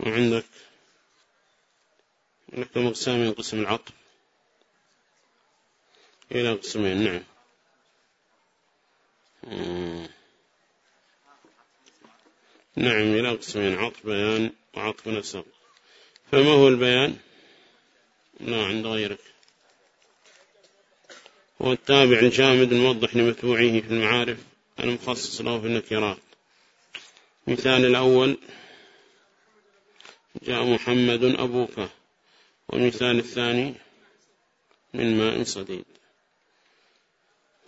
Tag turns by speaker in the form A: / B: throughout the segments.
A: وعندك لك مقسام من قسم العطف إلى قسمين نعم. نعم إلى قسمين عطف بيان وعطف نسق. فما هو البيان؟ لا عند غيرك. هو التابع الجامد الموضح لمتبوعه في المعارف المخصص له في النكرات. مثال الأول جاء محمد أبوك. والمثال الثاني من ماء صديد.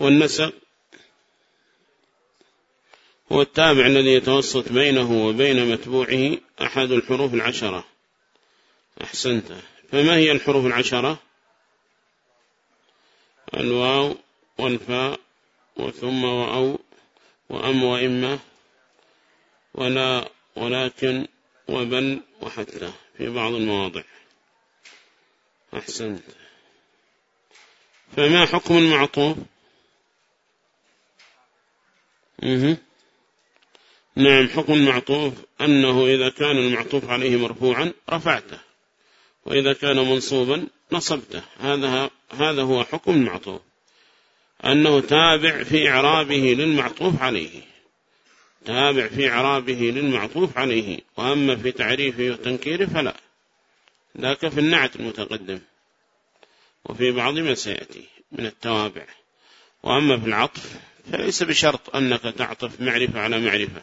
A: والنسق هو التابع الذي يتوسط بينه وبين متبوعه أحد الحروف العشرة. أحسنت. فما هي الحروف العشرة؟ الواو والفاء وثم وأو وأم وإما. ولا ولكن وبل وحتى في بعض المواضع. أحسنت. فما حكم المعطوف. نعم حكم المعطوف أنه إذا كان المعطوف عليه مرفوعا رفعته وإذا كان منصوبا نصبته. هذا هذا هو حكم المعطوف أنه تابع في إعرابه للمعطوف عليه. تابع في إعرابه للمعطوف عليه وأما في تعريفه وتنكيره فلا. ذاك في النعت المتقدم. وفي بعض ما سيأتي من التوابع. وأما في العطف فليس بشرط أنك تعطف معرفة على معرفة.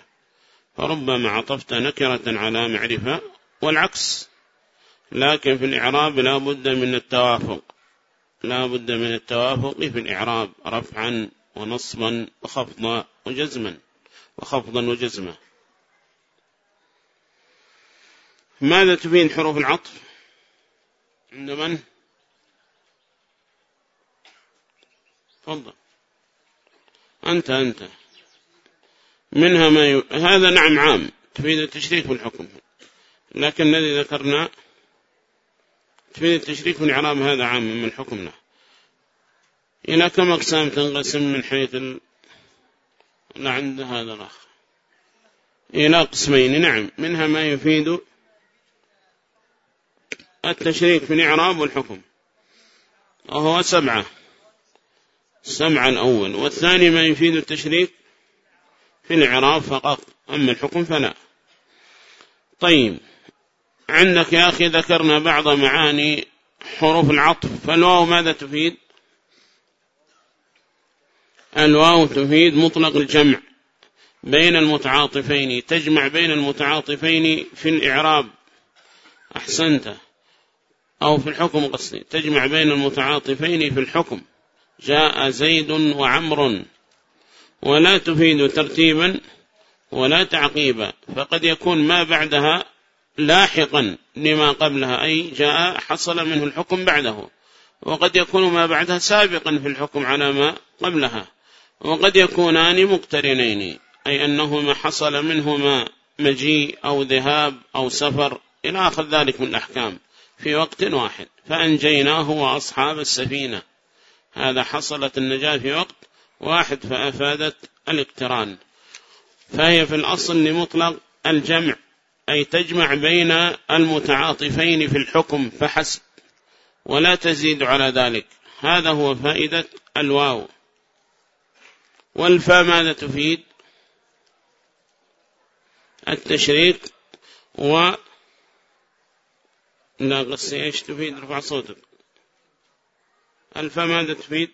A: فربما عطفت نكرة على معرفة والعكس. لكن في الإعراب لا بد من التوافق. لا بد من التوافق في الإعراب رفعا ونصبا وخفضا وجزما. وخفضا وجزما. ماذا تبين حروف العطف؟ عند من؟ تفضل. أنت أنت. منها ما ي... هذا نعم عام. تفيد التشريك بالحكم لكن الذي ذكرنا تفيد التشريك من إعراب هذا عام من حكمنا إلى كم أقسام تنقسم من حيث عند هذا الأخ إلى قسمين. نعم منها ما يفيد التشريك في الإعراب والحكم وهو سبعة. سبعة الأول. والثاني ما يفيد التشريك في الإعراب فقط أما الحكم فلا. طيب عندك يا أخي ذكرنا بعض معاني حروف العطف فالواو ماذا تفيد؟ الواو تفيد مطلق الجمع بين المتعاطفين تجمع بين المتعاطفين في الإعراب. أحسنت. أو في الحكم قصدي. تجمع بين المتعاطفين في الحكم. جاء زيد وعمر. ولا تفيد ترتيبا ولا تعقيبا. فقد يكون ما بعدها لاحقا لما قبلها. أي جاء حصل منه الحكم بعده. وقد يكون ما بعدها سابقا في الحكم على ما قبلها. وقد يكونان مقترنين أي أنهما حصل منهما مجيء أو ذهاب أو سفر إلى آخر ذلك من الأحكام في وقت واحد. فأنجيناه وأصحاب السفينة. هذا حصلت النجاة في وقت واحد فأفادت الاقتران. فهي في الأصل لمطلق الجمع أي تجمع بين المتعاطفين في الحكم فحسب ولا تزيد على ذلك. هذا هو فائدة الواو. والفاء ماذا تفيد؟ التشريك و لا قصي إيش تفيد؟ رفع صوتك. الفاء ماذا تفيد؟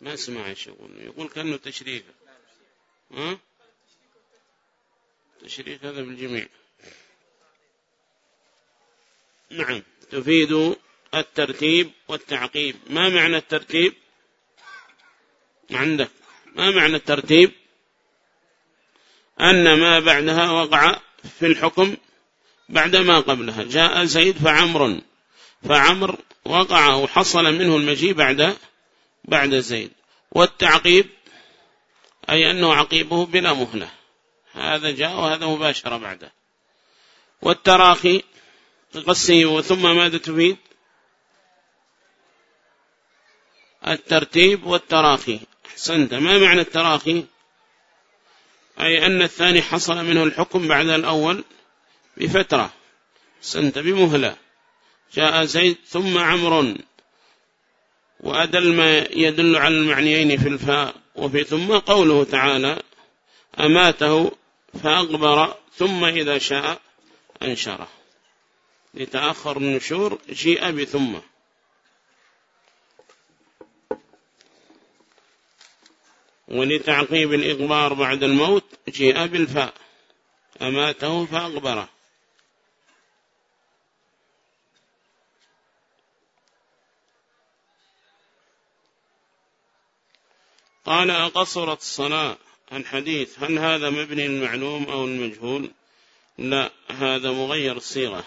A: ما اسمع إيش يقول. يقول كأنه تشريك ها؟ تشريك هذا بالجميع. نعم تفيد الترتيب والتعقيب. ما معنى الترتيب؟ عندك. ما معنى الترتيب؟ أن ما بعدها وقع في الحكم بعد ما قبلها. جاء زيد فعمر فعمر وقع وحصل منه المجيء بعد بعد زيد. والتعقيب أي أنه عقيبه بلا مهلة. هذا جاء وهذا مباشرة بعده. والتراخي قصي ثم ماذا تفيد؟ الترتيب والتراخي. أحسنت ما معنى التراخي؟ أي أن الثاني حصل منه الحكم بعد الأول بفترة. سنت بمهلة. جاء زيد ثم عمر وأدل ما يدل على المعنيين في الفاء. وفي ثم قوله تعالى أماته فأقبر ثم إذا شاء أنشره. لتأخر النشور جيء بثم. ولتعقيب الإغبار بعد الموت جيء بالفاء أماته فأغبره قال أقصرت الصلاة الحديث هل هذا مبني المعلوم أو المجهول لا هذا مغير الصيغة.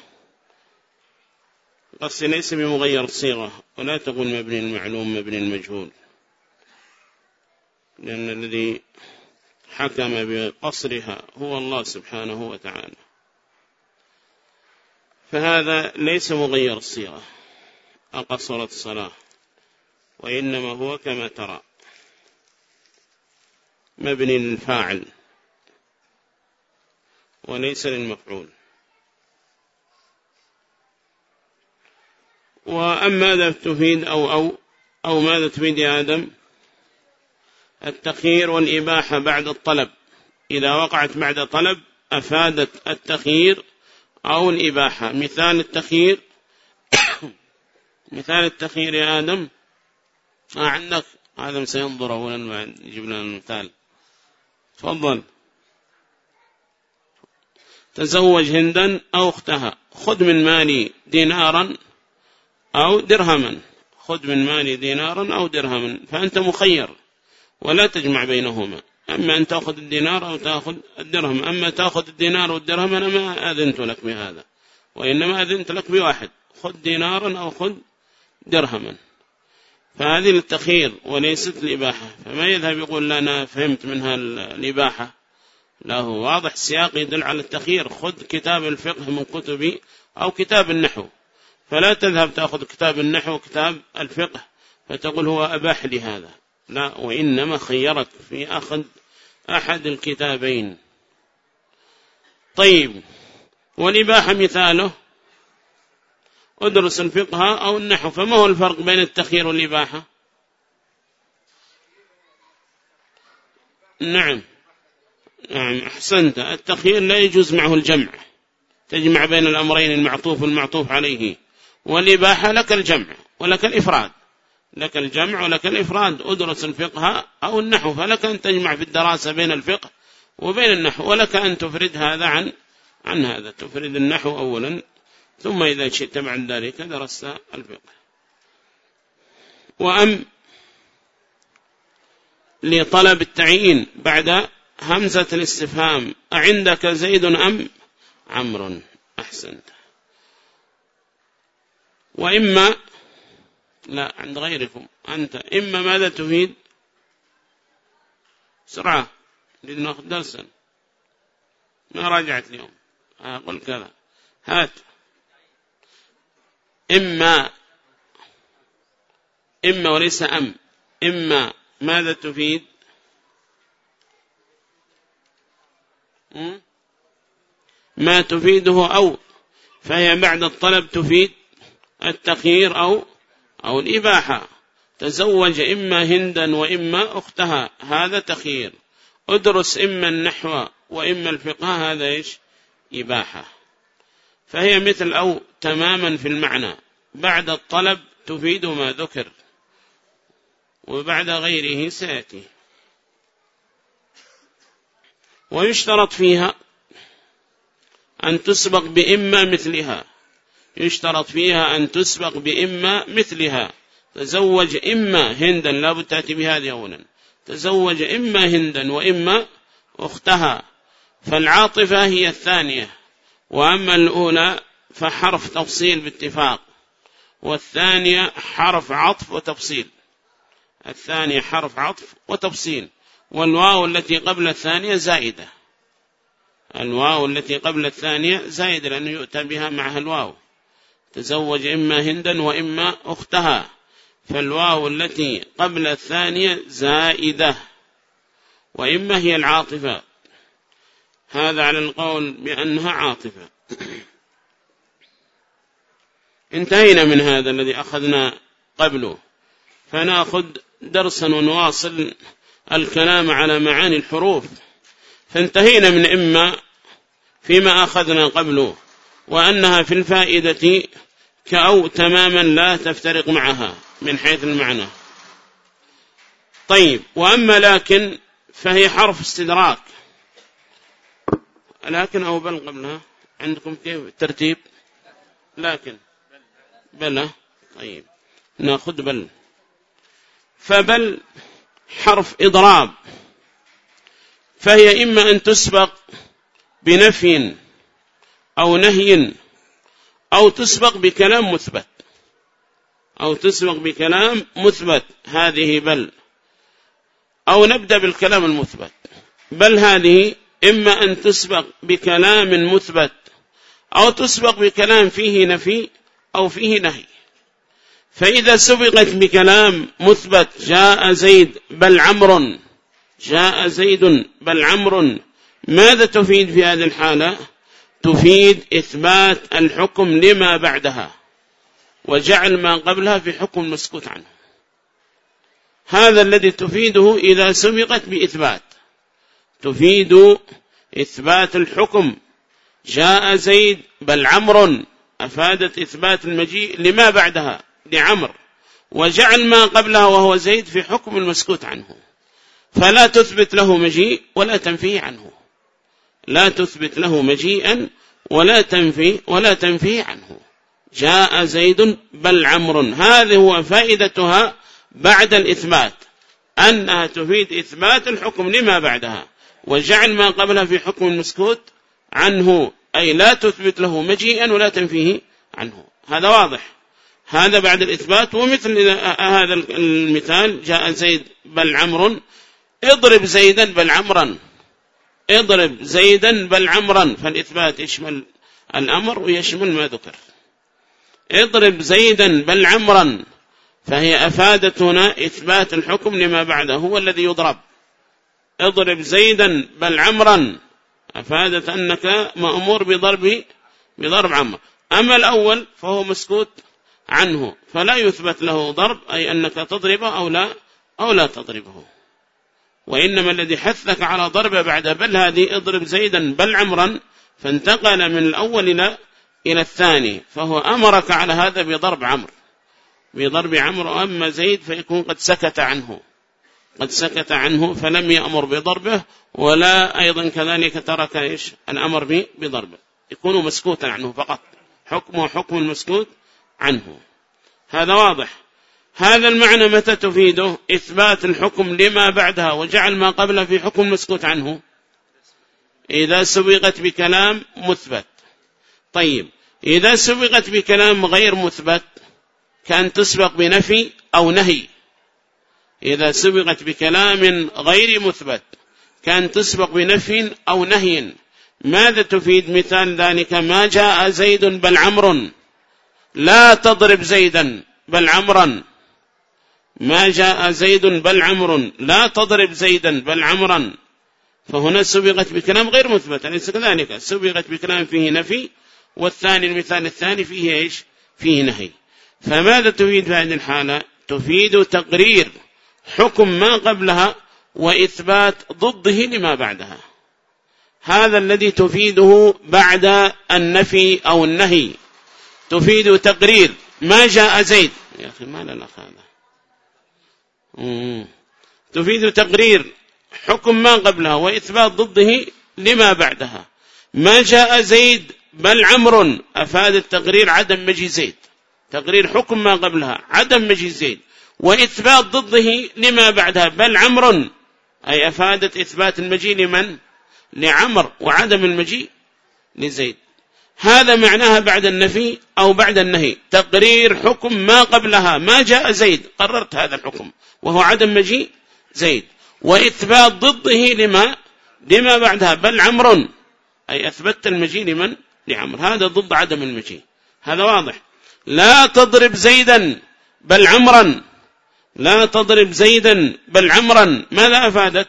A: قصي ليس بمغير الصيغة ولا تقول مبني المعلوم مبني المجهول لأن الذي حكم بقصرها هو الله سبحانه وتعالى. فهذا ليس مغير الصيغة. أقصرت الصلاة وإنما هو كما ترى. مبني للفاعل وليس للمفعول. وأما ماذا تفيد أو, أو, أو ماذا تفيد يا آدم؟ التخيير والإباحة بعد الطلب. إذا وقعت بعد طلب أفادت التخيير أو الإباحة. مثال التخيير مثال التخيير يا آدم. ما عندك؟ آدم سينظر أولا يجيب لنا المثال. تفضل. تزوج هندا أو اختها. خذ من مالي دينارا أو درهما. خذ من مالي دينارا أو درهما. فأنت مخير. ولا تجمع بينهما. أما أن تأخذ الدينار أو تأخذ الدرهم. أما تأخذ الدينار والدرهم أنا ما أذنت لك بهذا. وإنما أذنت لك بواحد. خذ دينارا أو خذ درهما. فهذه التخير وليست الإباحة فما يذهب يقول لنا فهمت منها الإباحة. لا هو واضح السياق يدل على التخير خذ كتاب الفقه من كتبي أو كتاب النحو. فلا تذهب تأخذ كتاب النحو وكتاب الفقه. فتقول هو أباح لهذا. لا وإنما خيرك في أخذ أحد الكتابين. طيب والإباحة مثاله؟ ادرس الفقه أو النحو فما هو الفرق بين التخير والإباحة نعم نعم أحسنت. التخير لا يجوز معه الجمع. تجمع بين الأمرين المعطوف والمعطوف عليه. والإباحة لك الجمع ولك الإفراد. لك الجمع ولك الإفراد. أدرس الفقه أو النحو فلك أن تجمع في الدراسة بين الفقه وبين النحو ولك أن تفرد هذا عن عن هذا. تفرد النحو أولا ثم إذا شئت بعد ذلك درست الفقه. وأم لطلب التعيين بعد همزة الاستفهام. أعندك زيد أم عمر أحسنت. وإما لا عند غيركم. أنت إما ماذا تفيد؟ سرعة. نريد نأخذ درسا. ما راجعت اليوم؟ أقول كذا. هات. إما إما وليس أم. إما ماذا تفيد؟ ما تفيده أو فهي بعد الطلب تفيد التخيير أو أو الإباحة. تزوج إما هندا وإما أختها. هذا تخيير ادرس إما النحو وإما الفقه. هذا إيش؟ إباحة. فهي مثل أو تماما في المعنى. بعد الطلب تفيد ما ذكر. وبعد غيره سيأتي. ويشترط فيها أن تسبق بإما مثلها. يشترط فيها أن تسبق بإما مثلها. تزوج إما هندا لا بد تأتي بهذه أولا. تزوج إما هندا وإما أختها. فالعاطفة هي الثانية. وأما الأولى فحرف تفصيل باتفاق. والثانية حرف عطف وتفصيل. الثانية حرف عطف وتفصيل. والواو التي قبل الثانية زائدة. الواو التي قبل الثانية زائدة لأنه يؤتى بها معها الواو. تزوج إما هندا وإما أختها. فالواو التي قبل الثانية زائدة. وإما هي العاطفة. هذا على القول بأنها عاطفة. انتهينا من هذا الذي أخذنا قبله. فنأخذ درسا ونواصل الكلام على معاني الحروف. فانتهينا من إما فيما أخذنا قبله وأنها في الفائدة كأو تماما لا تفترق معها من حيث المعنى. طيب وأما لكن فهي حرف استدراك. لكن أو بل قبلها عندكم كيف الترتيب؟ لكن. بلى. طيب نأخذ بل. فبل حرف إضراب. فهي إما أن تسبق بنفي أو نهي أو تسبق بكلام مثبت. أو تسبق بكلام مثبت. هذه بل. أو نبدأ بالكلام المثبت. بل هذه إما أن تسبق بكلام مثبت أو تسبق بكلام فيه نفي أو فيه نهي. فإذا سبقت بكلام مثبت جاء زيد بل عمر جاء زيد بل عمر ماذا تفيد في هذه الحالة؟ تفيد إثبات الحكم لما بعدها وجعل ما قبلها في حكم مسكوت عنه. هذا الذي تفيده إذا سبقت بإثبات. تفيد إثبات الحكم. جاء زيد بل عمر أفادت إثبات المجيء لما بعدها لعمر وجعل ما قبلها وهو زيد في حكم المسكوت عنه. فلا تثبت له مجيء ولا تنفيه عنه. لا تثبت له مجيئا ولا تنفي ولا تنفيه عنه. جاء زيد بل عمر هذه هو فائدتها بعد الإثبات أنها تفيد إثبات الحكم لما بعدها. وجعل ما قبلها في حكم المسكوت عنه أي لا تثبت له مجيئا ولا تنفيه عنه. هذا واضح. هذا بعد الإثبات. ومثل هذا المثال جاء زيد بل عمر اضرب زيدا بل عمرا. اضرب زيدا بل عمرا فالإثبات يشمل الأمر ويشمل ما ذكر. اضرب زيدا بل عمرا فهي أفادتنا إثبات الحكم لما بعده هو الذي يضرب. اضرب زيدا بل عمرا أفادت أنك مأمور بضرب بضرب عمر أما الأول فهو مسكوت عنه فلا يثبت له ضرب أي أنك تضربه أو لا أو لا تضربه. وإنما الذي حثك على ضربه بعد بل هذه اضرب زيدا بل عمرا فانتقل من الأول إلى إلى الثاني فهو أمرك على هذا بضرب عمر بضرب عمر أما زيد فيكون قد سكت عنه. قد سكت عنه فلم يأمر بضربه ولا أيضا كذلك ترك إيش؟ الأمر بضربه. يكون مسكوتا عنه فقط. حكمه حكم المسكوت عنه. هذا واضح. هذا المعنى متى تفيده؟ إثبات الحكم لما بعدها وجعل ما قبله في حكم مسكوت عنه. إذا سبقت بكلام مثبت. طيب إذا سبقت بكلام غير مثبت كان تسبق بنفي أو نهي. إذا سبقت بكلام غير مثبت كان تسبق بنفي أو نهي. ماذا تفيد مثال ذلك؟ ما جاء زيد بل عمر لا تضرب زيدا بل عمرا. ما جاء زيد بل عمر. لا تضرب زيدا بل عمرا. فهنا سبقت بكلام غير مثبت أليس كذلك؟ سبقت بكلام فيه نفي والثاني المثال الثاني فيه إيش؟ فيه نهي. فماذا تفيد في هذه الحالة؟ تفيد تقرير حكم ما قبلها وإثبات ضده لما بعدها. هذا الذي تفيده بعد النفي أو النهي. تفيد تقرير ما جاء زيد. يا أخي ما لنا هذا تفيد تقرير حكم ما قبلها وإثبات ضده لما بعدها. ما جاء زيد بل عمر. أفاد التقرير عدم مجي زيد. تقرير حكم ما قبلها عدم مجي زيد. وإثبات ضده لما بعدها بل عمر. أي أفادت إثبات المجيء لمن؟ لعمر. وعدم المجيء لزيد. هذا معناها بعد النفي أو بعد النهي. تقرير حكم ما قبلها. ما جاء زيد. قررت هذا الحكم. وهو عدم مجيء زيد. وإثبات ضده لما؟ لما بعدها. بل عمر أي أثبت المجيء لمن؟ لعمر هذا ضد عدم المجيء. هذا واضح. لا تضرب زيدا بل عمرا. لا تضرب زيدا بل عمرا. ماذا أفادت؟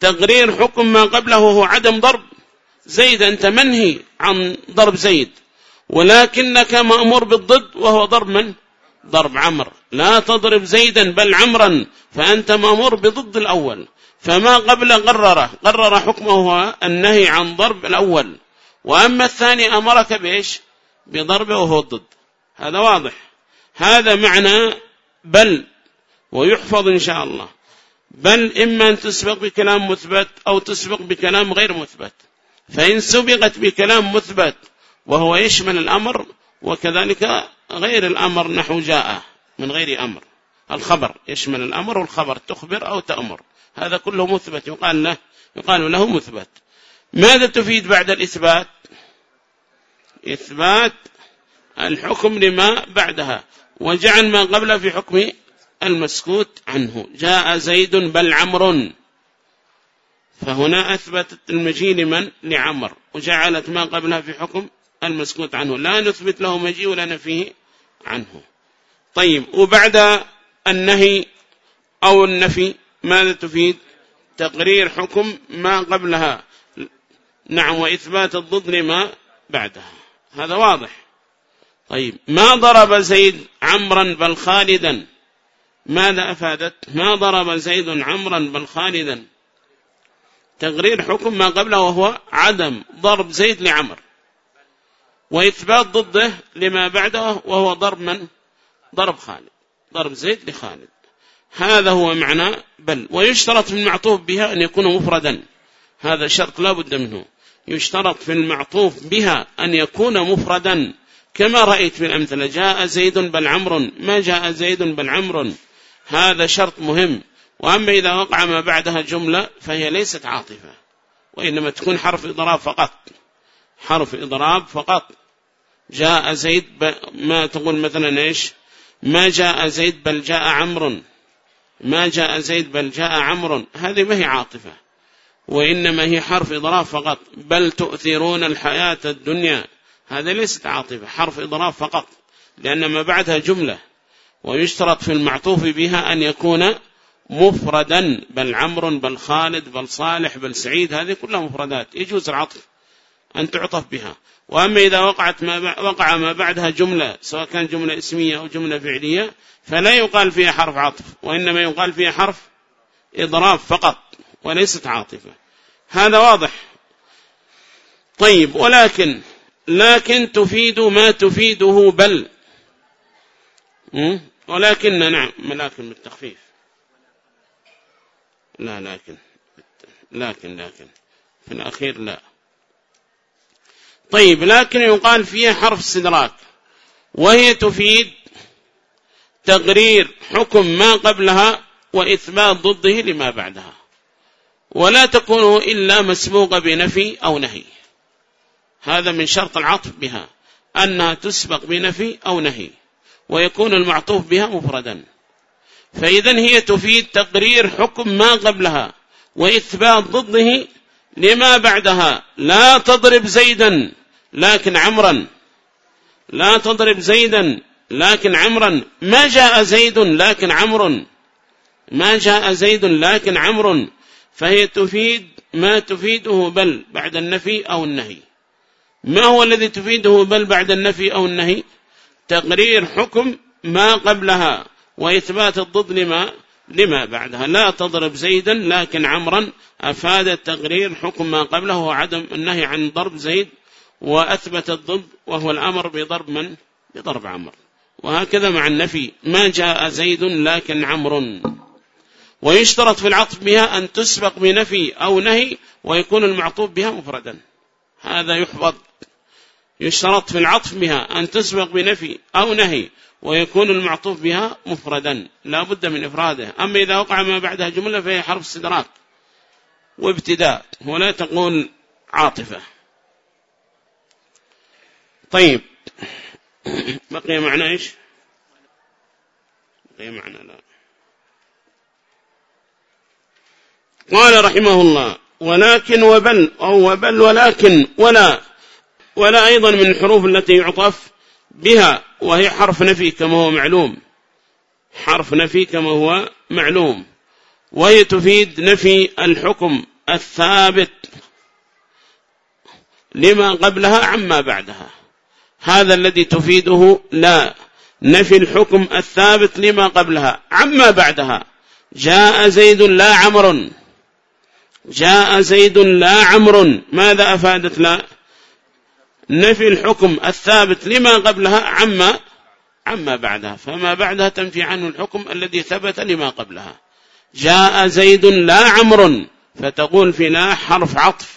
A: تقرير حكم ما قبله هو عدم ضرب. زيد أنت منهي عن ضرب زيد. ولكنك مأمور بالضد وهو ضرب من؟ ضرب عمر. لا تضرب زيدا بل عمرا فأنت مأمور بضد الأول. فما قبل قرره قرر حكمه النهي عن ضرب الأول. وأما الثاني أمرك بإيش؟ بضربه وهو الضد. هذا واضح. هذا معنى بل ويحفظ إن شاء الله. بل إما أن تسبق بكلام مثبت أو تسبق بكلام غير مثبت. فإن سبقت بكلام مثبت وهو يشمل الأمر وكذلك غير الأمر نحو جاء من غير أمر. الخبر يشمل الأمر والخبر تخبر أو تأمر. هذا كله مثبت. يقال له يقال له مثبت. ماذا تفيد بعد الإثبات؟ إثبات الحكم لما بعدها. وجعل ما قبل في حكم المسكوت عنه. جاء زيد بل عمر فهنا أثبتت المجيء لمن؟ لعمر. وجعلت ما قبلها في حكم المسكوت عنه. لا نثبت له مجيء ولا نفيه عنه. طيب وبعد النهي أو النفي ماذا تفيد؟ تقرير حكم ما قبلها. نعم وإثبات الضد لما بعدها. هذا واضح. طيب ما ضرب زيد عمرا بل خالدا؟ ماذا أفادت؟ ما ضرب زيد عمرا بل خالدا؟ تقرير حكم ما قبله وهو عدم ضرب زيد لعمر. وإثبات ضده لما بعده وهو ضرب من؟ ضرب خالد. ضرب زيد لخالد. هذا هو معنى بل. ويشترط في المعطوف بها أن يكون مفردا. هذا شرط لا بد منه. يشترط في المعطوف بها أن يكون مفردا. كما رأيت في الأمثلة جاء زيد بل عمر ما جاء زيد بل عمر هذا شرط مهم. وأما إذا وقع ما بعدها جملة فهي ليست عاطفة وإنما تكون حرف إضراب فقط. حرف إضراب فقط. جاء زيد ما تقول مثلا إيش؟ ما جاء زيد بل جاء عمر ما جاء زيد بل جاء عمر هذه ما هي عاطفة وإنما هي حرف إضراب فقط. بل تؤثرون الحياة الدنيا. هذا ليست عاطفة حرف إضراب فقط لأن ما بعدها جملة. ويشترط في المعطوف بها أن يكون مفردا بل عمر بل خالد بل صالح بل سعيد هذه كلها مفردات. يجوز العطف أن تعطف بها. وأما إذا وقعت ما وقع ما بعدها جملة سواء كان جملة اسمية أو جملة فعلية فلا يقال فيها حرف عطف وإنما يقال فيها حرف إضراب فقط وليست عاطفة. هذا واضح. طيب ولكن لكن تفيد ما تفيده بل. ولكن نعم لكن بالتخفيف. لا لكن لكن لكن. في الأخير لا. طيب لكن يقال فيها حرف استدراك وهي تفيد تقرير حكم ما قبلها وإثبات ضده لما بعدها ولا تكون إلا مسبوقة بنفي أو نهي. هذا من شرط العطف بها أنها تسبق بنفي أو نهي ويكون المعطوف بها مفردا. فإذا هي تفيد تقرير حكم ما قبلها وإثبات ضده لما بعدها. لا تضرب زيدا لكن عمرا. لا تضرب زيدا لكن عمرا. ما جاء زيد لكن عمر. ما جاء زيد لكن عمر. فهي تفيد ما تفيده بل بعد النفي أو النهي. ما هو الذي تفيده بل بعد النفي أو النهي؟ تقرير حكم ما قبلها. وإثبات الضد لما لما بعدها. لا تضرب زيدا لكن عمرا. أفاد تقرير حكم ما قبله وعدم النهي عن ضرب زيد وأثبت الضد وهو الأمر بضرب من؟ بضرب عمر وهكذا مع النفي. ما جاء زيد لكن عمر ويشترط في العطف بها أن تسبق بنفي أو نهي ويكون المعطوف بها مفردا. هذا يحفظ. يشترط في العطف بها أن تسبق بنفي أو نهي ويكون المعطوف بها مفردا لا بد من إفراده. أما إذا وقع ما بعدها جملة فهي حرف استدراك وابتداء ولا تقول عاطفة. طيب بقي معنى إيش؟ بقي معنى لا. قال رحمه الله ولكن وبل أو وبل ولكن ولا ولا أيضا من الحروف التي يعطف بها وهي حرف نفي كما هو معلوم. حرف نفي كما هو معلوم. وهي تفيد نفي الحكم الثابت لما قبلها عما بعدها. هذا الذي تفيده لا. نفي الحكم الثابت لما قبلها عما بعدها. جاء زيد لا عمر. جاء زيد لا عمر. ماذا أفادت لا؟ نفي الحكم الثابت لما قبلها عما عما بعدها فما بعدها تنفي عنه الحكم الذي ثبت لما قبلها. جاء زيد لا عمر فتقول في لا حرف عطف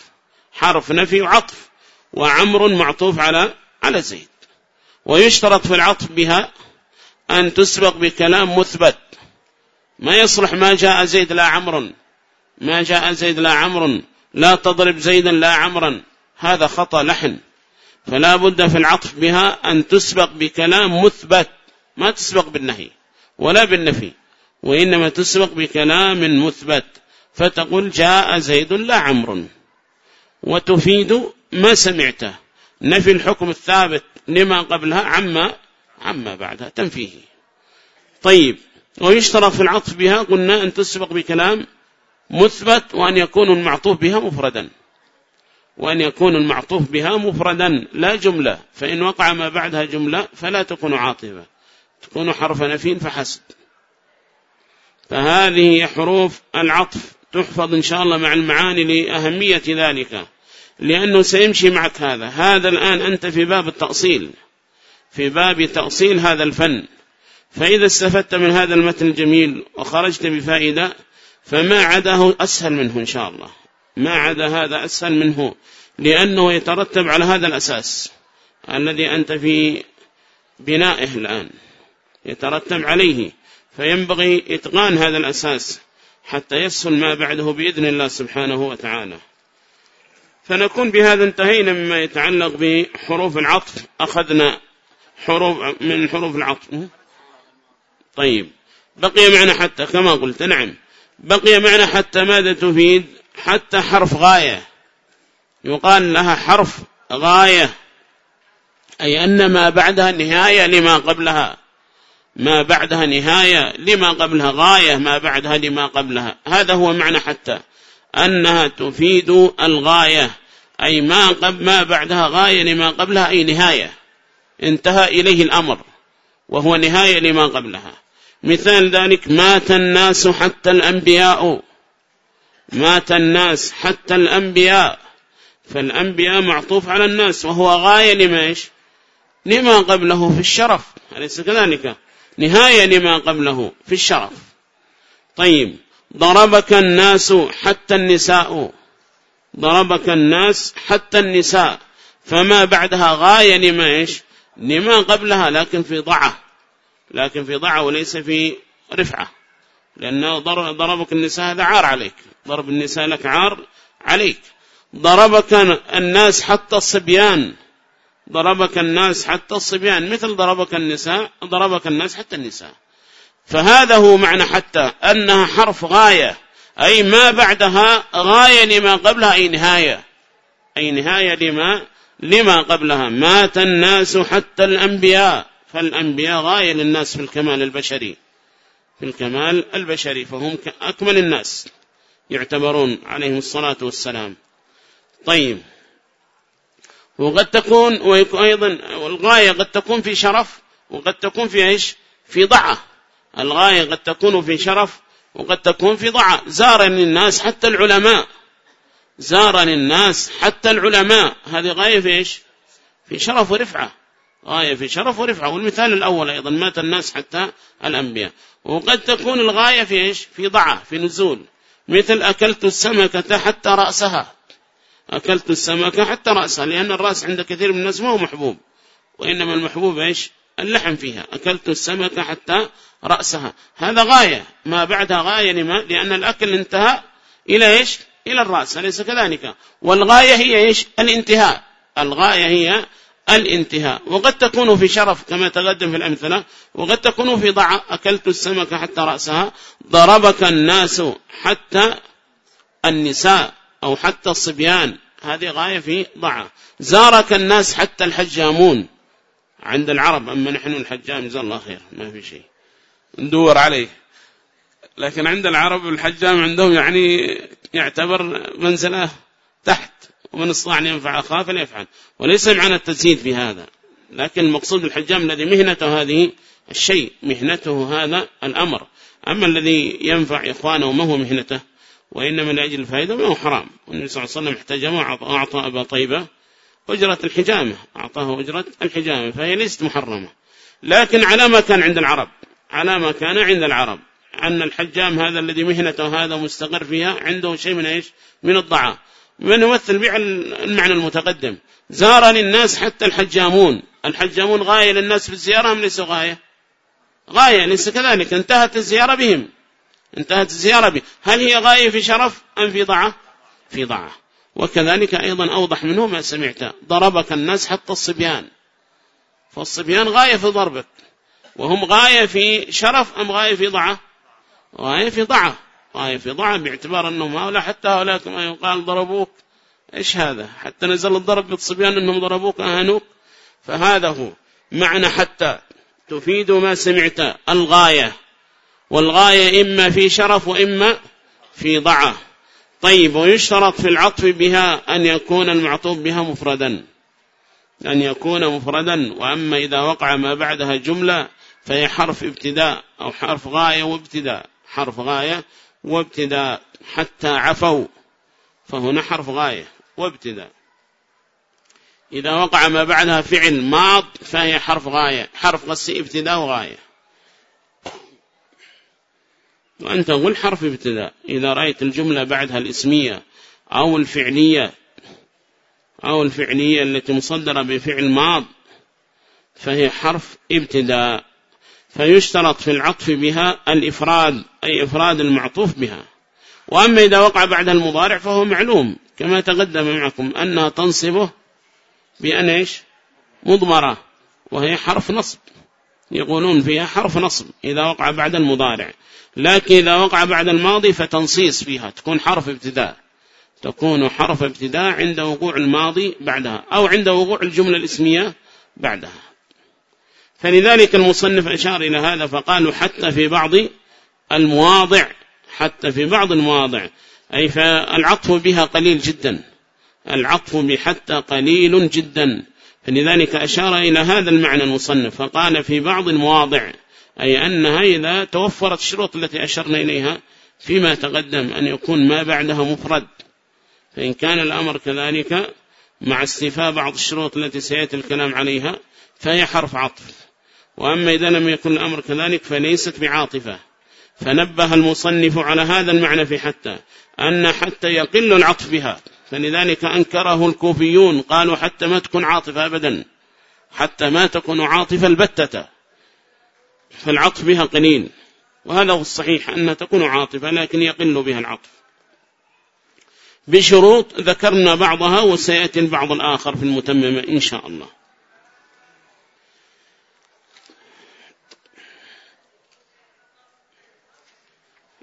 A: حرف نفي وعطف وعمر معطوف على على زيد. ويشترط في العطف بها أن تسبق بكلام مثبت. ما يصلح ما جاء زيد لا عمر ما جاء زيد لا عمر لا تضرب زيدا لا عمرا هذا خطأ لحن. فلا بد في العطف بها أن تسبق بكلام مثبت ما تسبق بالنهي ولا بالنفي وإنما تسبق بكلام مثبت. فتقول جاء زيد لا عمر وتفيد ما سمعته. نفي الحكم الثابت لما قبلها عما عما بعدها تنفيه طيب ويشترط في العطف بها قلنا أن تسبق بكلام مثبت وأن يكون المعطوف بها مفردا. وأن يكون المعطوف بها مفردا لا جملة. فإن وقع ما بعدها جملة فلا تكون عاطفة. تكون حرف نفين فحسب فهذه حروف العطف. تحفظ إن شاء الله مع المعاني لأهمية ذلك. لأنه سيمشي معك هذا. هذا الآن أنت في باب التأصيل. في باب تأصيل هذا الفن. فإذا استفدت من هذا المتن الجميل وخرجت بفائدة فما عداه أسهل منه إن شاء الله. ما عدا هذا أسهل منه لأنه يترتب على هذا الأساس الذي أنت في بنائه الآن يترتب عليه فينبغي إتقان هذا الأساس حتى يسهل ما بعده بإذن الله سبحانه وتعالى. فنكون بهذا انتهينا مما يتعلق بحروف العطف. أخذنا حروف من حروف العطف. طيب بقي معنا حتى كما قلت نعم بقي معنا حتى ماذا تفيد؟ حتى حرف غاية. يقال لها حرف غاية. أي أن ما بعدها نهاية لما قبلها. ما بعدها نهاية لما قبلها غاية. ما بعدها لما قبلها. هذا هو معنى حتى. أنها تفيد الغاية. أي ما, قبل ما بعدها غاية لما قبلها أي نهاية. انتهى إليه الأمر. وهو نهاية لما قبلها. مثال ذلك مات الناس حتى الأنبياء. مات الناس حتى الأنبياء فالأنبياء معطوف على الناس وهو غاية لما إيش لما قبله في الشرف أليس كذلك؟ نهاية لما قبله في الشرف. طيب ضربك الناس حتى النساء. ضربك الناس حتى النساء. فما بعدها غاية لما إيش لما قبلها لكن في ضعة. لكن في ضعة وليس في رفعة. لأنه ضربك النساء هذا عار عليك. ضرب النساء لك عار عليك. ضربك الناس حتى الصبيان. ضربك الناس حتى الصبيان. مثل ضربك النساء ضربك الناس حتى النساء. فهذا هو معنى حتى أنها حرف غاية. أي ما بعدها غاية لما قبلها أي نهاية. أي نهاية لما لما قبلها. مات الناس حتى الأنبياء. فالأنبياء غاية للناس في الكمال البشري. في الكمال البشري فهم أكمل الناس يعتبرون عليهم الصلاة والسلام. طيب. وقد تكون وأيضا الغاية قد تكون في شرف وقد تكون في إيش؟ في ضعة. الغاية قد تكون في شرف وقد تكون في ضعة. زارني الناس حتى العلماء. زارني الناس حتى العلماء. هذه غاية في إيش؟ في شرف ورفعة. غاية في شرف ورفعة. والمثال الأول أيضا مات الناس حتى الأنبياء. وقد تكون الغاية في إيش؟ في ضعة في نزول. مثل أكلت السمكة حتى رأسها. أكلت السمكة حتى رأسها لأن الرأس عند كثير من الناس ما هو محبوب. وإنما المحبوب إيش؟ اللحم فيها. أكلت السمكة حتى رأسها. هذا غاية. ما بعدها غاية لما؟ لأن الأكل انتهى إلى إيش؟ إلى الرأس أليس كذلك؟ والغاية هي إيش؟ الانتهاء. الغاية هي الانتهاء. وقد تكون في شرف كما تقدم في الأمثلة وقد تكون في ضع أكلت السمكة حتى رأسها ضربك الناس حتى النساء أو حتى الصبيان. هذه غاية في ضع. زارك الناس حتى الحجامون. عند العرب أما نحن الحجام جزا الله خير ما في شيء. ندور عليه. لكن عند العرب الحجام عندهم يعني يعتبر منزلة تحت. ومن استطاع أن ينفع أخاه فليفعل. وليس معنى التزهيد في هذا. لكن المقصود الحجام الذي مهنته هذه الشيء مهنته هذا الأمر. أما الذي ينفع إخوانه ما هو مهنته؟ وإنما لأجل الفائدة ما هو حرام. والنبي صلى الله عليه وسلم احتجم وأعطى أبا طيبة أجرة الحجامة. أعطاه أجرة الحجامة فهي ليست محرمة. لكن على ما كان عند العرب على ما كان عند العرب أن الحجام هذا الذي مهنته هذا مستقر فيها عنده شيء من إيش؟ من الضعاف من يمثل بيع المعنى المتقدم. زارني الناس حتى الحجامون. الحجامون غاية للناس في الزيارة أم ليس غاية؟ غاية ليس كذلك. انتهت الزيارة بهم. انتهت الزيارة بهم. هل هي غاية في شرف أم في ضعة؟ في ضعة. وكذلك أيضا أوضح منه ما سمعت. ضربك الناس حتى الصبيان. فالصبيان غاية في ضربك. وهم غاية في شرف أم غاية في ضعة؟ غاية في ضعة. غاية في ضعة باعتبار أنهم هؤلاء حتى هؤلاء كما يقال ضربوك. إيش هذا؟ حتى نزل الضرب بالصبيان أنهم ضربوك أهانوك. فهذا هو معنى حتى تفيد ما سمعت الغاية. والغاية إما في شرف وإما في ضعة. طيب ويشترط في العطف بها أن يكون المعطوف بها مفردا. أن يكون مفردا. وأما إذا وقع ما بعدها جملة فهي حرف ابتداء أو حرف غاية وابتداء. حرف غاية وابتداء حتى عفوا فهنا حرف غاية وابتداء. إذا وقع ما بعدها فعل ماض فهي حرف غاية حرف غسي ابتداء وغاية. وأنت قل حرف ابتداء. إذا رأيت الجملة بعدها الإسمية أو الفعلية أو الفعلية التي مصدرة بفعل ماض فهي حرف ابتداء. فيشترط في العطف بها الإفراد أي إفراد المعطوف بها. وأما إذا وقع بعد المضارع فهو معلوم كما تقدم معكم أنها تنصبه بأن إيش؟ مضمرة وهي حرف نصب. يقولون فيها حرف نصب إذا وقع بعد المضارع. لكن إذا وقع بعد الماضي فتنصيص فيها تكون حرف ابتداء. تكون حرف ابتداء عند وقوع الماضي بعدها أو عند وقوع الجملة الاسمية بعدها. فلذلك المصنف أشار إلى هذا فقالوا حتى في بعض المواضع حتى في بعض المواضع. أي فالعطف بها قليل جدا. العطف بحتى قليل جدا. فلذلك أشار إلى هذا المعنى المصنف. فقال في بعض المواضع أي أنها إذا توفرت الشروط التي أشرنا إليها فيما تقدم أن يكون ما بعدها مفرد. فإن كان الأمر كذلك مع استفاء بعض الشروط التي سيأتي الكلام عليها فهي حرف عطف. وأما إذا لم يكن الأمر كذلك فليست بعاطفة. فنبه المصنف على هذا المعنى في حتى أن حتى يقل العطف بها. فلذلك أنكره الكوفيون قالوا حتى ما تكون عاطفة أبدا. حتى ما تكون عاطفة البتة. فالعطف بها قليل. وهذا هو الصحيح أن تكون عاطفة لكن يقل بها العطف. بشروط ذكرنا بعضها وسيأتي البعض الآخر في المتممة إن شاء الله.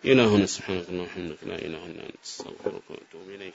A: إلى هنا سبحانك اللهم وبحمدك لا إله إلا أنت أستغفرك وأتوب إليك.